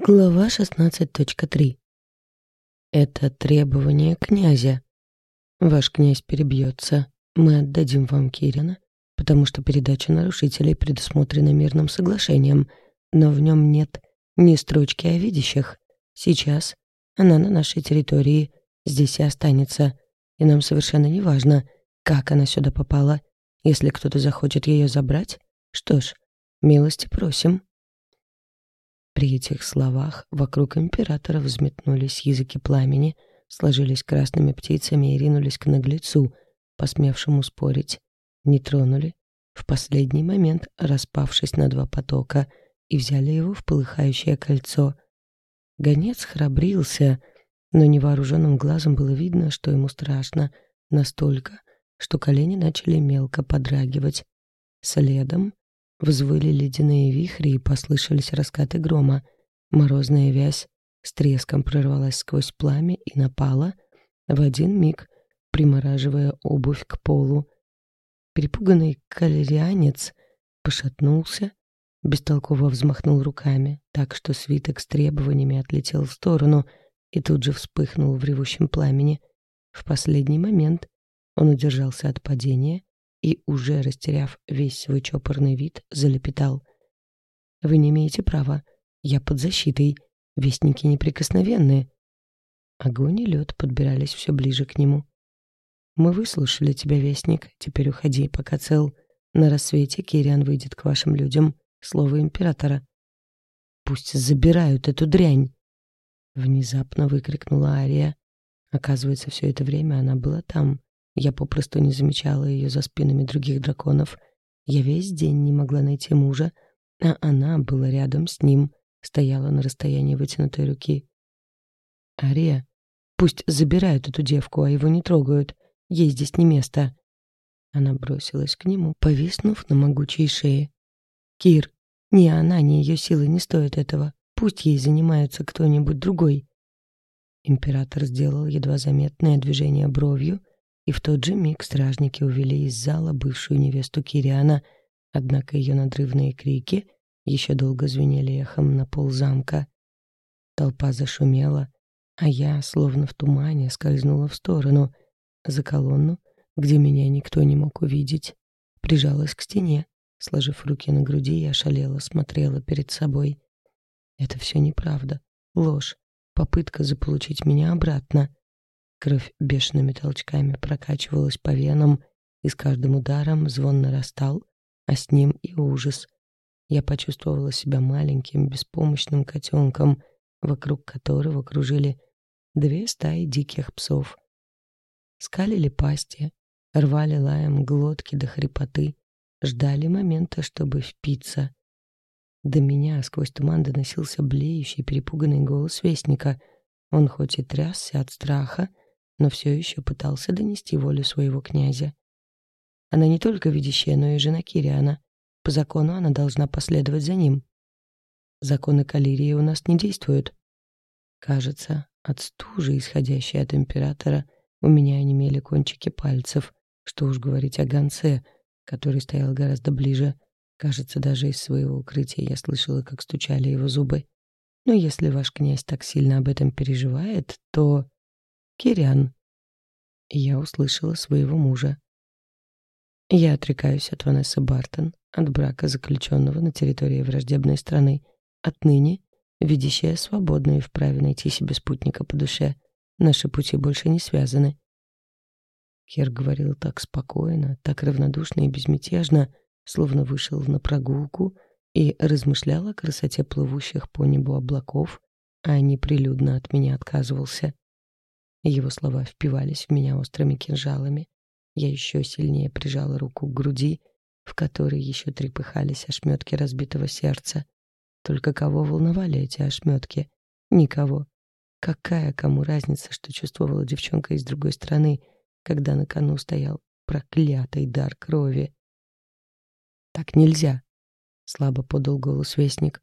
Глава 16.3. Это требование князя. Ваш князь перебьется. Мы отдадим вам Кирина, потому что передача нарушителей предусмотрена мирным соглашением, но в нем нет ни строчки о видящих. Сейчас она на нашей территории, здесь и останется, и нам совершенно не важно, как она сюда попала. Если кто-то захочет ее забрать, что ж, милости просим. При этих словах вокруг императора взметнулись языки пламени, сложились красными птицами и ринулись к наглецу, посмевшему спорить. Не тронули, в последний момент распавшись на два потока, и взяли его в полыхающее кольцо. Гонец храбрился, но невооруженным глазом было видно, что ему страшно, настолько, что колени начали мелко подрагивать. Следом Взвыли ледяные вихри и послышались раскаты грома. Морозная вязь с треском прорвалась сквозь пламя и напала в один миг, примораживая обувь к полу. Перепуганный калерианец пошатнулся, бестолково взмахнул руками, так что свиток с требованиями отлетел в сторону и тут же вспыхнул в ревущем пламени. В последний момент он удержался от падения и, уже растеряв весь свой чопорный вид, залепетал. «Вы не имеете права. Я под защитой. Вестники неприкосновенные». Огонь и лед подбирались все ближе к нему. «Мы выслушали тебя, вестник. Теперь уходи, пока цел. На рассвете Кириан выйдет к вашим людям. Слово императора». «Пусть забирают эту дрянь!» Внезапно выкрикнула Ария. Оказывается, все это время она была там, я попросту не замечала ее за спинами других драконов. Я весь день не могла найти мужа, а она была рядом с ним, стояла на расстоянии вытянутой руки. «Ария, пусть забирают эту девку, а его не трогают. Ей здесь не место». Она бросилась к нему, повиснув на могучей шее. «Кир, ни она, ни ее силы не стоят этого. Пусть ей занимается кто-нибудь другой». Император сделал едва заметное движение бровью, и в тот же миг стражники увели из зала бывшую невесту Кириана, однако ее надрывные крики еще долго звенели эхом на пол замка. Толпа зашумела, а я, словно в тумане, скользнула в сторону, за колонну, где меня никто не мог увидеть. Прижалась к стене, сложив руки на груди, я шалела, смотрела перед собой. Это все неправда, ложь, попытка заполучить меня обратно. Кровь бешеными толчками прокачивалась по венам, и с каждым ударом звон нарастал, а с ним и ужас. Я почувствовала себя маленьким, беспомощным котенком, вокруг которого кружили две стаи диких псов. Скалили пасти, рвали лаем глотки до хрипоты, ждали момента, чтобы впиться. До меня сквозь туман доносился блеющий, перепуганный голос вестника. Он хоть и трясся от страха, но все еще пытался донести волю своего князя. Она не только видящая, но и жена Кириана. По закону она должна последовать за ним. Законы Калирии у нас не действуют. Кажется, от стужи, исходящей от императора, у меня онемели кончики пальцев, что уж говорить о гонце, который стоял гораздо ближе. Кажется, даже из своего укрытия я слышала, как стучали его зубы. Но если ваш князь так сильно об этом переживает, то... Кириан. Я услышала своего мужа. Я отрекаюсь от Ванессы Бартон, от брака, заключенного на территории враждебной страны. Отныне, видящая свободно и вправе найти себе спутника по душе, наши пути больше не связаны. Кир говорил так спокойно, так равнодушно и безмятежно, словно вышел на прогулку и размышлял о красоте плывущих по небу облаков, а не прилюдно от меня отказывался. Его слова впивались в меня острыми кинжалами. Я еще сильнее прижала руку к груди, в которой еще трепыхались ошметки разбитого сердца. Только кого волновали эти ошметки? Никого. Какая кому разница, что чувствовала девчонка из другой страны, когда на кону стоял проклятый дар крови? «Так нельзя», — слабо подал голос вестник.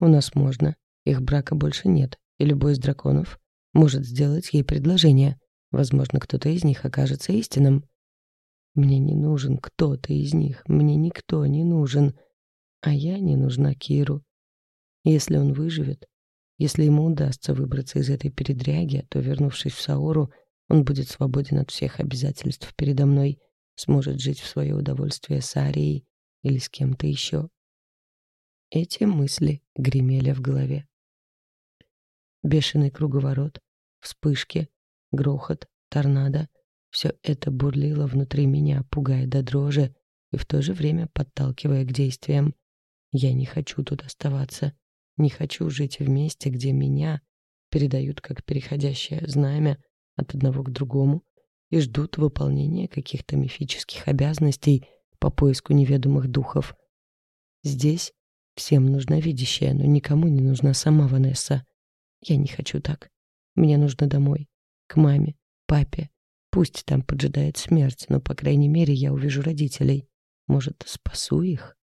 «У нас можно. Их брака больше нет, и любой из драконов может сделать ей предложение. Возможно, кто-то из них окажется истинным. Мне не нужен кто-то из них, мне никто не нужен, а я не нужна Киру. Если он выживет, Если ему удастся выбраться из этой передряги, то, вернувшись в Саору, он будет свободен от всех обязательств передо мной, сможет жить в свое удовольствие с Арией или с кем-то еще. Эти мысли гремели в голове. Бешеный круговорот, вспышки, грохот, торнадо — все это бурлило внутри меня, пугая до дрожи и в то же время подталкивая к действиям. Я не хочу тут оставаться, не хочу жить в месте, где меня передают как переходящее знамя от одного к другому и ждут выполнения каких-то мифических обязанностей по поиску неведомых духов. Здесь Всем нужна видящая, но никому не нужна сама Ванесса. Я не хочу так. Мне нужно домой. К маме, папе. Пусть там поджидает смерть, но, по крайней мере, я увижу родителей. Может, спасу их?